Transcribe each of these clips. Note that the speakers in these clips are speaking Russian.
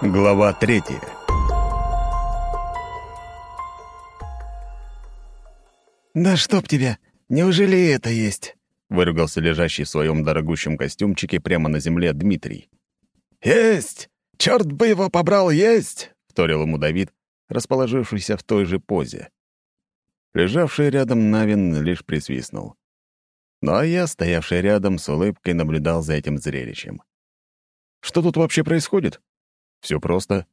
Глава третья. «Да чтоб тебя! Неужели это есть?» — выругался лежащий в своем дорогущем костюмчике прямо на земле Дмитрий. «Есть! Черт бы его побрал, есть!» — вторил ему Давид, расположившийся в той же позе. Лежавший рядом Навин лишь присвистнул. Ну а я, стоявший рядом, с улыбкой наблюдал за этим зрелищем. Что тут вообще происходит? Все просто.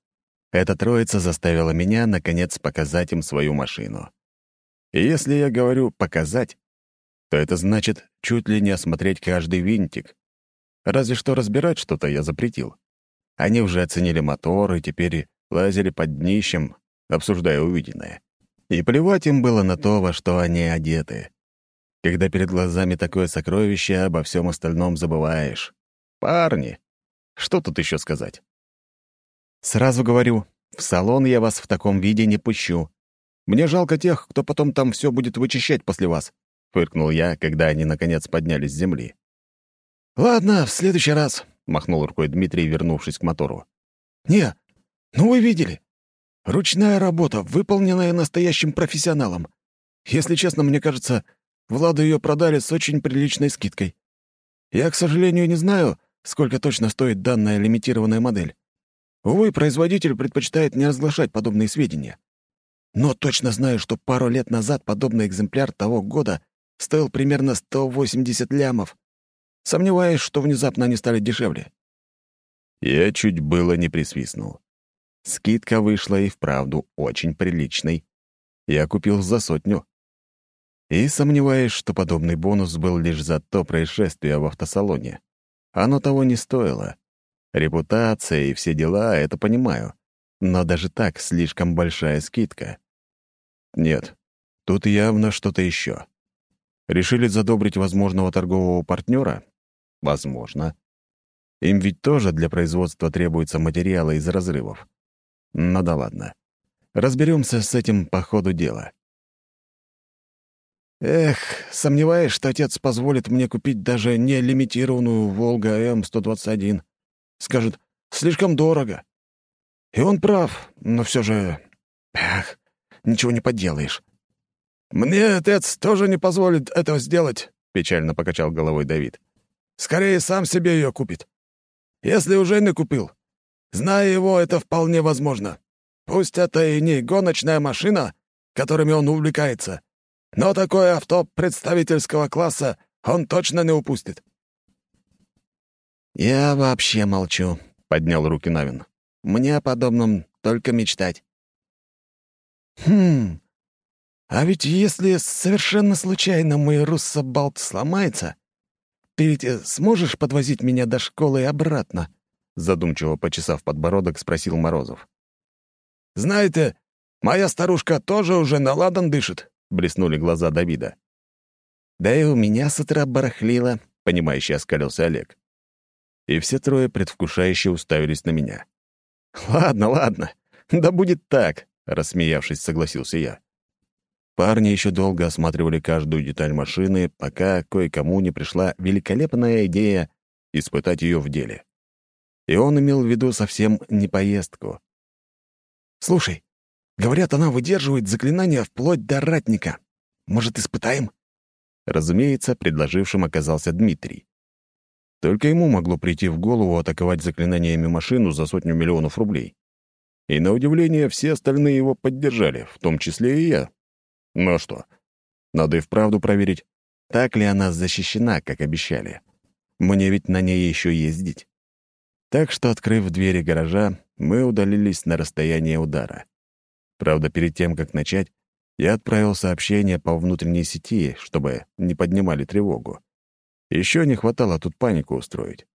Эта троица заставила меня, наконец, показать им свою машину. И если я говорю «показать», то это значит чуть ли не осмотреть каждый винтик. Разве что разбирать что-то я запретил. Они уже оценили мотор и теперь лазили под днищем, обсуждая увиденное. И плевать им было на то, во что они одеты. Когда перед глазами такое сокровище, обо всем остальном забываешь. Парни, что тут еще сказать? Сразу говорю, в салон я вас в таком виде не пущу. Мне жалко тех, кто потом там все будет вычищать после вас», — фыркнул я, когда они, наконец, поднялись с земли. «Ладно, в следующий раз», — махнул рукой Дмитрий, вернувшись к мотору. «Не, ну вы видели. Ручная работа, выполненная настоящим профессионалом. Если честно, мне кажется, Владу ее продали с очень приличной скидкой. Я, к сожалению, не знаю, сколько точно стоит данная лимитированная модель. Увы, производитель предпочитает не разглашать подобные сведения. Но точно знаю, что пару лет назад подобный экземпляр того года стоил примерно 180 лямов. Сомневаюсь, что внезапно они стали дешевле. Я чуть было не присвистнул. Скидка вышла и вправду очень приличной. Я купил за сотню. И сомневаюсь, что подобный бонус был лишь за то происшествие в автосалоне. Оно того не стоило. Репутация и все дела — это понимаю. Но даже так слишком большая скидка. Нет, тут явно что-то еще. Решили задобрить возможного торгового партнера? Возможно. Им ведь тоже для производства требуются материалы из разрывов. Ну да ладно. Разберемся с этим по ходу дела. Эх, сомневаюсь, что отец позволит мне купить даже не лимитированную «Волга М-121». Скажет, слишком дорого. И он прав, но все же... Эх, ничего не поделаешь. «Мне отец тоже не позволит этого сделать», — печально покачал головой Давид. «Скорее сам себе ее купит. Если уже не купил, зная его, это вполне возможно. Пусть это и не гоночная машина, которыми он увлекается, но такое авто представительского класса он точно не упустит. «Я вообще молчу», — поднял руки Навин. «Мне о подобном только мечтать». «Хм, а ведь если совершенно случайно мой руссобалт сломается, ты ведь сможешь подвозить меня до школы и обратно?» Задумчиво почесав подбородок, спросил Морозов. «Знаете, моя старушка тоже уже на ладан дышит», — блеснули глаза Давида. «Да и у меня с утра барахлило», — понимающе оскалился Олег и все трое предвкушающе уставились на меня. «Ладно, ладно, да будет так», — рассмеявшись, согласился я. Парни еще долго осматривали каждую деталь машины, пока кое-кому не пришла великолепная идея испытать ее в деле. И он имел в виду совсем не поездку. «Слушай, говорят, она выдерживает заклинания вплоть до ратника. Может, испытаем?» Разумеется, предложившим оказался Дмитрий. Только ему могло прийти в голову атаковать заклинаниями машину за сотню миллионов рублей. И, на удивление, все остальные его поддержали, в том числе и я. Ну а что? Надо и вправду проверить, так ли она защищена, как обещали. Мне ведь на ней еще ездить. Так что, открыв двери гаража, мы удалились на расстояние удара. Правда, перед тем, как начать, я отправил сообщение по внутренней сети, чтобы не поднимали тревогу. Еще не хватало тут панику устроить.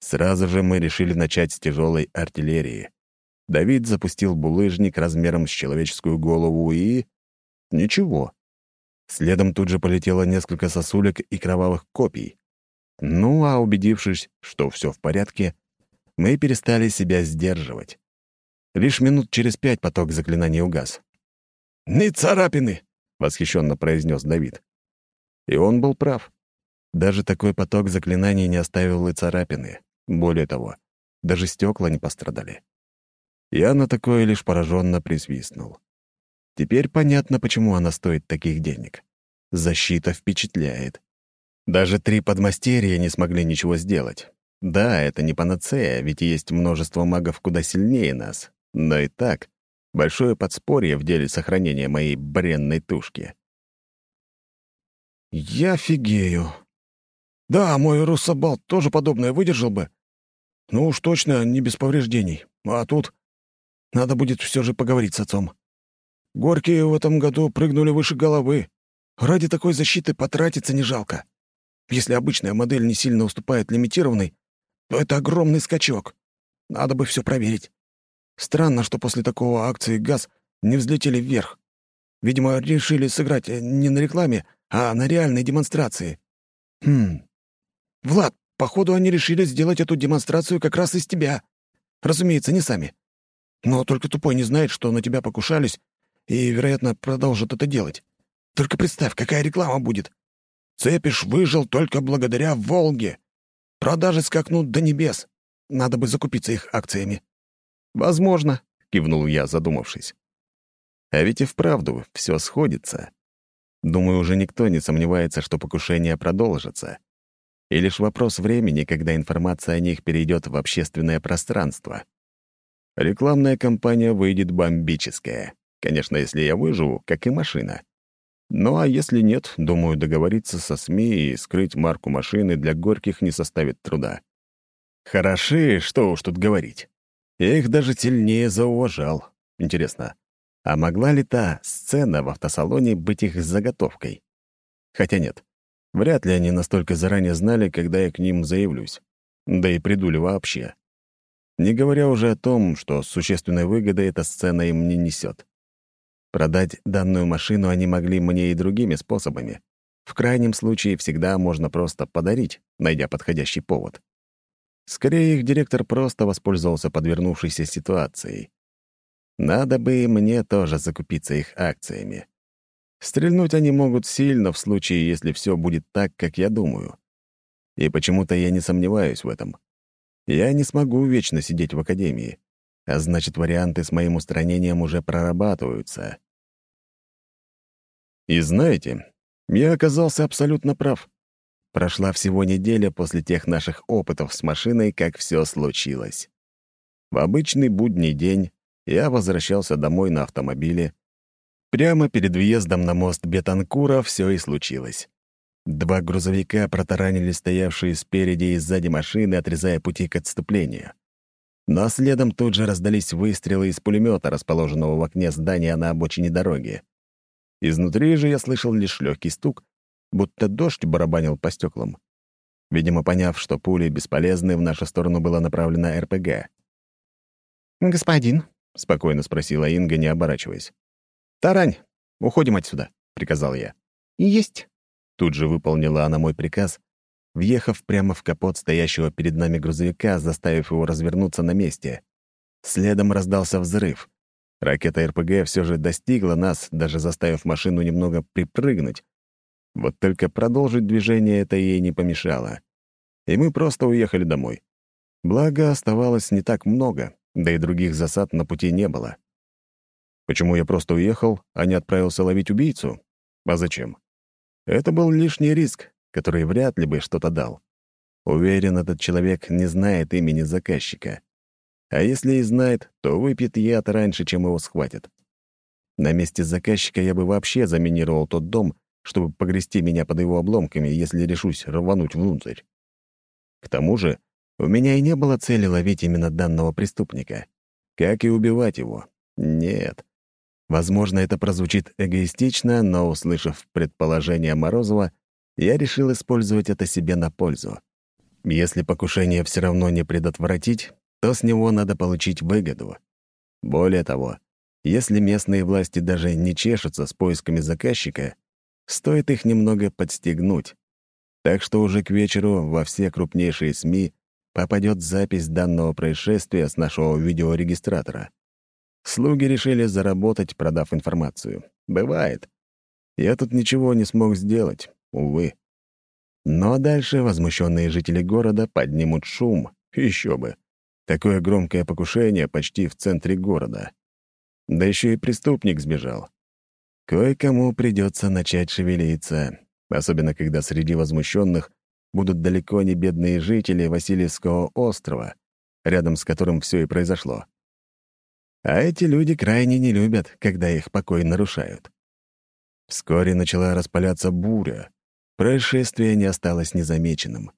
Сразу же мы решили начать с тяжелой артиллерии. Давид запустил булыжник размером с человеческую голову и... Ничего. Следом тут же полетело несколько сосулек и кровавых копий. Ну, а убедившись, что все в порядке, мы перестали себя сдерживать. Лишь минут через пять поток заклинаний угас. «Не царапины!» — восхищенно произнес Давид. И он был прав. Даже такой поток заклинаний не оставил и царапины. Более того, даже стекла не пострадали. Я на такое лишь пораженно присвистнул. Теперь понятно, почему она стоит таких денег. Защита впечатляет. Даже три подмастерья не смогли ничего сделать. Да, это не панацея, ведь есть множество магов куда сильнее нас. Но и так, большое подспорье в деле сохранения моей бренной тушки. «Я фигею. Да, мой руссобалт тоже подобное выдержал бы. Ну уж точно не без повреждений. А тут надо будет все же поговорить с отцом. Горькие в этом году прыгнули выше головы. Ради такой защиты потратиться не жалко. Если обычная модель не сильно уступает лимитированной, то это огромный скачок. Надо бы все проверить. Странно, что после такого акции газ не взлетели вверх. Видимо, решили сыграть не на рекламе, а на реальной демонстрации. Хм. Влад, походу, они решили сделать эту демонстрацию как раз из тебя. Разумеется, не сами. Но только тупой не знает, что на тебя покушались, и, вероятно, продолжат это делать. Только представь, какая реклама будет. Цепиш выжил только благодаря «Волге». Продажи скакнут до небес. Надо бы закупиться их акциями. «Возможно», — кивнул я, задумавшись. «А ведь и вправду все сходится. Думаю, уже никто не сомневается, что покушение продолжится. И лишь вопрос времени, когда информация о них перейдет в общественное пространство. Рекламная кампания выйдет бомбическая. Конечно, если я выживу, как и машина. Ну а если нет, думаю, договориться со СМИ и скрыть марку машины для горьких не составит труда. Хороши, что уж тут говорить. Я их даже сильнее зауважал. Интересно, а могла ли та сцена в автосалоне быть их заготовкой? Хотя нет, вряд ли они настолько заранее знали, когда я к ним заявлюсь. Да и приду ли вообще. Не говоря уже о том, что существенной выгоды эта сцена им не несет. Продать данную машину они могли мне и другими способами. В крайнем случае всегда можно просто подарить, найдя подходящий повод. Скорее, их директор просто воспользовался подвернувшейся ситуацией. Надо бы и мне тоже закупиться их акциями. Стрельнуть они могут сильно в случае, если все будет так, как я думаю. И почему-то я не сомневаюсь в этом. Я не смогу вечно сидеть в академии а значит, варианты с моим устранением уже прорабатываются. И знаете, я оказался абсолютно прав. Прошла всего неделя после тех наших опытов с машиной, как все случилось. В обычный будний день я возвращался домой на автомобиле. Прямо перед въездом на мост Бетанкура все и случилось. Два грузовика протаранили стоявшие спереди и сзади машины, отрезая пути к отступлению. Но следом тут же раздались выстрелы из пулемета, расположенного в окне здания на обочине дороги. Изнутри же я слышал лишь легкий стук, будто дождь барабанил по стеклам. Видимо, поняв, что пули бесполезны, в нашу сторону была направлена РПГ. «Господин?» — спокойно спросила Инга, не оборачиваясь. «Тарань, уходим отсюда», — приказал я. «Есть». Тут же выполнила она мой приказ въехав прямо в капот стоящего перед нами грузовика, заставив его развернуться на месте. Следом раздался взрыв. Ракета РПГ все же достигла нас, даже заставив машину немного припрыгнуть. Вот только продолжить движение это ей не помешало. И мы просто уехали домой. Благо, оставалось не так много, да и других засад на пути не было. Почему я просто уехал, а не отправился ловить убийцу? А зачем? Это был лишний риск, который вряд ли бы что-то дал. Уверен, этот человек не знает имени заказчика. А если и знает, то выпьет яд раньше, чем его схватят. На месте заказчика я бы вообще заминировал тот дом, чтобы погрести меня под его обломками, если решусь рвануть внутрь. К тому же, у меня и не было цели ловить именно данного преступника. Как и убивать его. Нет. Возможно, это прозвучит эгоистично, но, услышав предположение Морозова, я решил использовать это себе на пользу. Если покушение все равно не предотвратить, то с него надо получить выгоду. Более того, если местные власти даже не чешутся с поисками заказчика, стоит их немного подстегнуть. Так что уже к вечеру во все крупнейшие СМИ попадет запись данного происшествия с нашего видеорегистратора. Слуги решили заработать, продав информацию. Бывает. Я тут ничего не смог сделать увы. Но дальше возмущенные жители города поднимут шум, еще бы. Такое громкое покушение почти в центре города. Да еще и преступник сбежал. Кое-кому придется начать шевелиться, особенно когда среди возмущенных будут далеко не бедные жители Васильевского острова, рядом с которым все и произошло. А эти люди крайне не любят, когда их покой нарушают. Вскоре начала распаляться буря. Происшествие не осталось незамеченным.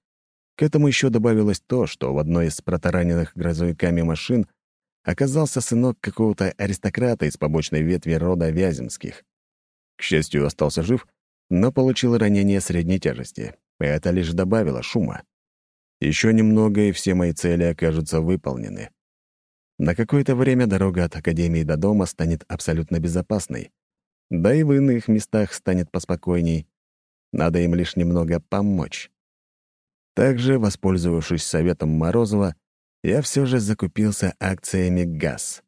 К этому еще добавилось то, что в одной из протараненных грозовиками машин оказался сынок какого-то аристократа из побочной ветви рода Вяземских. К счастью, остался жив, но получил ранение средней тяжести. Это лишь добавило шума. Еще немного, и все мои цели окажутся выполнены. На какое-то время дорога от Академии до дома станет абсолютно безопасной. Да и в иных местах станет поспокойней. Надо им лишь немного помочь. Также, воспользовавшись советом Морозова, я все же закупился акциями ГАЗ.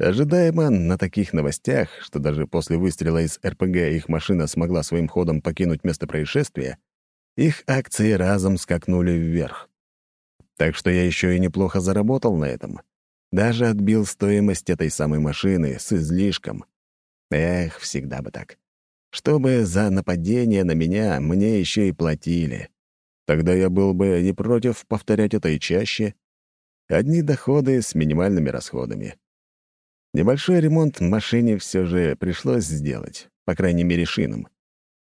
Ожидаемо на таких новостях, что даже после выстрела из РПГ их машина смогла своим ходом покинуть место происшествия, их акции разом скакнули вверх. Так что я еще и неплохо заработал на этом. Даже отбил стоимость этой самой машины с излишком. Эх, всегда бы так. Чтобы за нападение на меня мне еще и платили. Тогда я был бы не против повторять это и чаще. Одни доходы с минимальными расходами. Небольшой ремонт машине все же пришлось сделать, по крайней мере, шинам.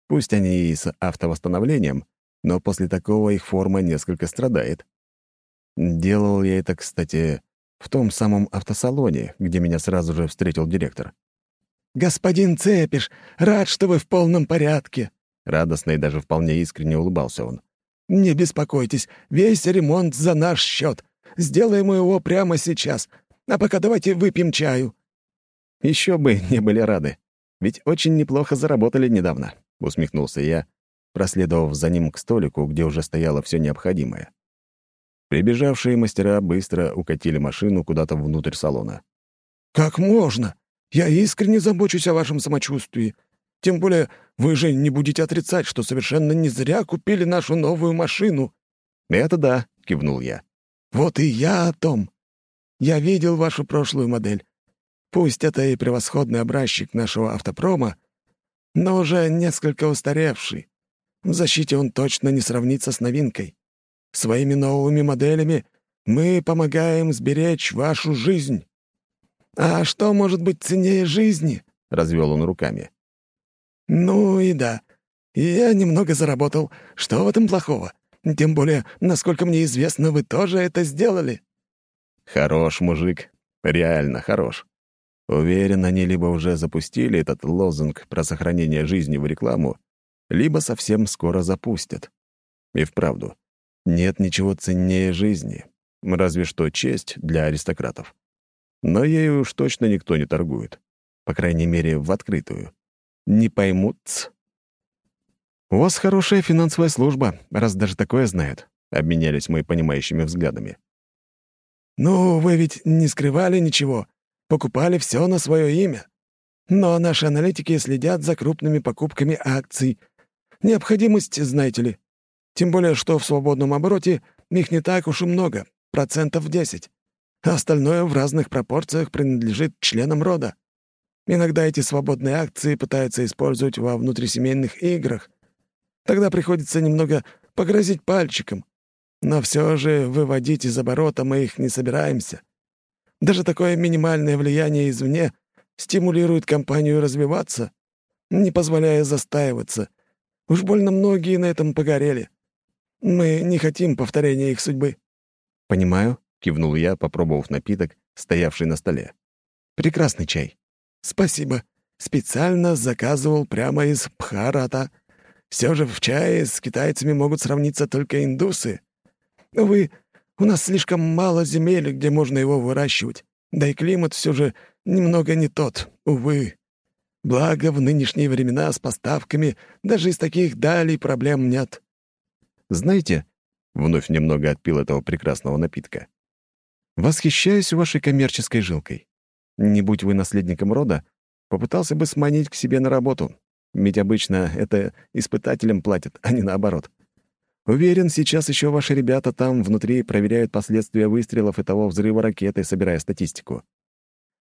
Пусть они и с автовосстановлением, но после такого их форма несколько страдает. Делал я это, кстати, в том самом автосалоне, где меня сразу же встретил директор. «Господин Цепиш, рад, что вы в полном порядке!» Радостно и даже вполне искренне улыбался он. «Не беспокойтесь, весь ремонт за наш счет. Сделаем его прямо сейчас. А пока давайте выпьем чаю». Еще бы не были рады. Ведь очень неплохо заработали недавно», — усмехнулся я, проследовав за ним к столику, где уже стояло все необходимое. Прибежавшие мастера быстро укатили машину куда-то внутрь салона. «Как можно? Я искренне забочусь о вашем самочувствии. Тем более вы же не будете отрицать, что совершенно не зря купили нашу новую машину». «Это да», — кивнул я. «Вот и я о том. Я видел вашу прошлую модель. Пусть это и превосходный образчик нашего автопрома, но уже несколько устаревший. В защите он точно не сравнится с новинкой. Своими новыми моделями мы помогаем сберечь вашу жизнь. А что может быть ценнее жизни? развел он руками. Ну и да. Я немного заработал. Что в этом плохого? Тем более, насколько мне известно, вы тоже это сделали. Хорош, мужик. Реально хорош. Уверен, они либо уже запустили этот лозунг про сохранение жизни в рекламу, либо совсем скоро запустят. И вправду, нет ничего ценнее жизни, разве что честь для аристократов. Но ею уж точно никто не торгует. По крайней мере, в открытую. Не поймут. «У вас хорошая финансовая служба, раз даже такое знают», — обменялись мы понимающими взглядами. «Ну, вы ведь не скрывали ничего, покупали все на свое имя. Но наши аналитики следят за крупными покупками акций. Необходимость, знаете ли. Тем более, что в свободном обороте их не так уж и много, процентов 10. А остальное в разных пропорциях принадлежит членам рода. Иногда эти свободные акции пытаются использовать во внутрисемейных играх. Тогда приходится немного погрозить пальчиком. Но все же выводить из оборота мы их не собираемся. Даже такое минимальное влияние извне стимулирует компанию развиваться, не позволяя застаиваться. Уж больно многие на этом погорели. Мы не хотим повторения их судьбы». «Понимаю», — кивнул я, попробовав напиток, стоявший на столе. «Прекрасный чай». «Спасибо. Специально заказывал прямо из Пхарата. Все же в чае с китайцами могут сравниться только индусы. Увы, у нас слишком мало земель, где можно его выращивать. Да и климат все же немного не тот, увы. Благо, в нынешние времена с поставками даже из таких далей проблем нет». Знаете, вновь немного отпил этого прекрасного напитка. Восхищаюсь вашей коммерческой жилкой. Не будь вы наследником рода, попытался бы сманить к себе на работу, ведь обычно это испытателям платят, а не наоборот. Уверен, сейчас еще ваши ребята там внутри проверяют последствия выстрелов и того взрыва ракеты, собирая статистику.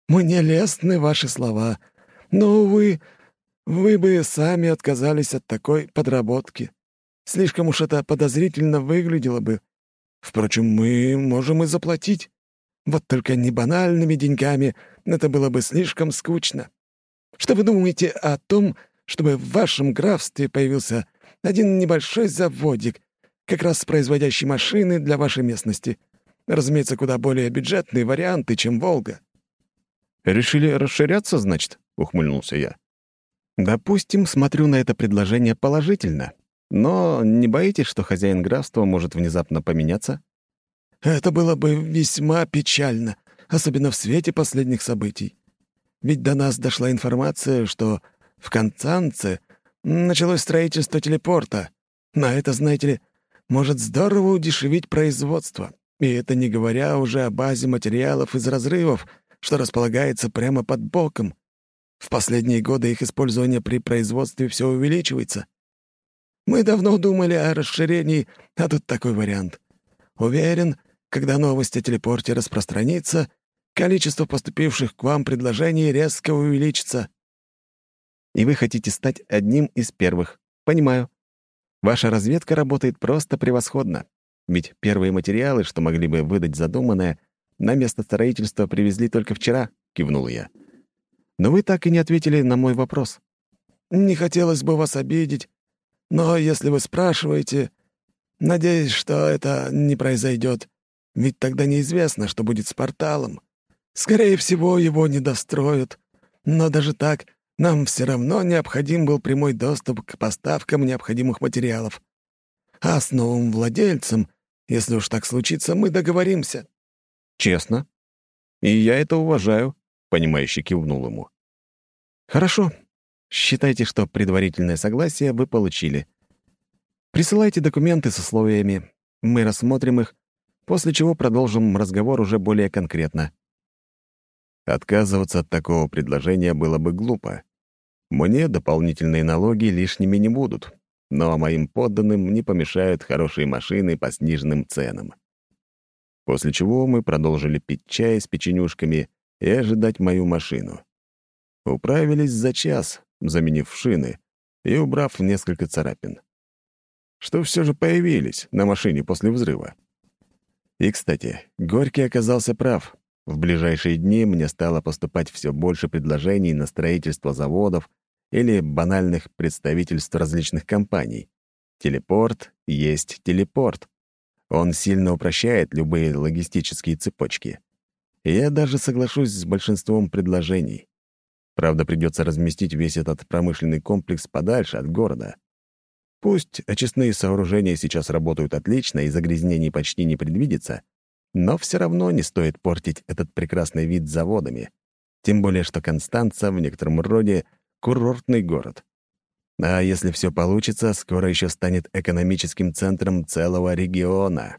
«Мне лестны ваши слова, но, увы, вы бы сами отказались от такой подработки. Слишком уж это подозрительно выглядело бы. Впрочем, мы можем и заплатить. Вот только не банальными деньгами, это было бы слишком скучно. Что вы думаете о том, чтобы в вашем графстве появился один небольшой заводик, как раз производящий машины для вашей местности? Разумеется, куда более бюджетные варианты, чем «Волга». «Решили расширяться, значит?» — ухмыльнулся я. «Допустим, смотрю на это предложение положительно. Но не боитесь, что хозяин графства может внезапно поменяться?» «Это было бы весьма печально, особенно в свете последних событий. Ведь до нас дошла информация, что в Концанце началось строительство телепорта. На это, знаете ли, может здорово удешевить производство. И это не говоря уже о базе материалов из разрывов, что располагается прямо под боком. В последние годы их использование при производстве все увеличивается. Мы давно думали о расширении, а тут такой вариант. Уверен, когда новость о телепорте распространится, количество поступивших к вам предложений резко увеличится. И вы хотите стать одним из первых. Понимаю. Ваша разведка работает просто превосходно. Ведь первые материалы, что могли бы выдать задуманное, на место строительства привезли только вчера», — кивнул я. «Но вы так и не ответили на мой вопрос». «Не хотелось бы вас обидеть, но если вы спрашиваете, надеюсь, что это не произойдет, ведь тогда неизвестно, что будет с порталом. Скорее всего, его не достроят. Но даже так нам все равно необходим был прямой доступ к поставкам необходимых материалов. А с новым владельцем, если уж так случится, мы договоримся. «Честно. И я это уважаю», — понимающе кивнул ему. «Хорошо. Считайте, что предварительное согласие вы получили. Присылайте документы с условиями. Мы рассмотрим их, после чего продолжим разговор уже более конкретно». Отказываться от такого предложения было бы глупо. Мне дополнительные налоги лишними не будут, но моим подданным не помешают хорошие машины по сниженным ценам. После чего мы продолжили пить чай с печенюшками и ожидать мою машину. Управились за час, заменив шины и убрав несколько царапин. Что все же появились на машине после взрыва. И, кстати, Горький оказался прав. В ближайшие дни мне стало поступать все больше предложений на строительство заводов или банальных представительств различных компаний. Телепорт есть телепорт. Он сильно упрощает любые логистические цепочки. Я даже соглашусь с большинством предложений. Правда, придется разместить весь этот промышленный комплекс подальше от города. Пусть очистные сооружения сейчас работают отлично и загрязнений почти не предвидится, но все равно не стоит портить этот прекрасный вид заводами. Тем более, что Констанца в некотором роде — курортный город. А если все получится, скоро еще станет экономическим центром целого региона.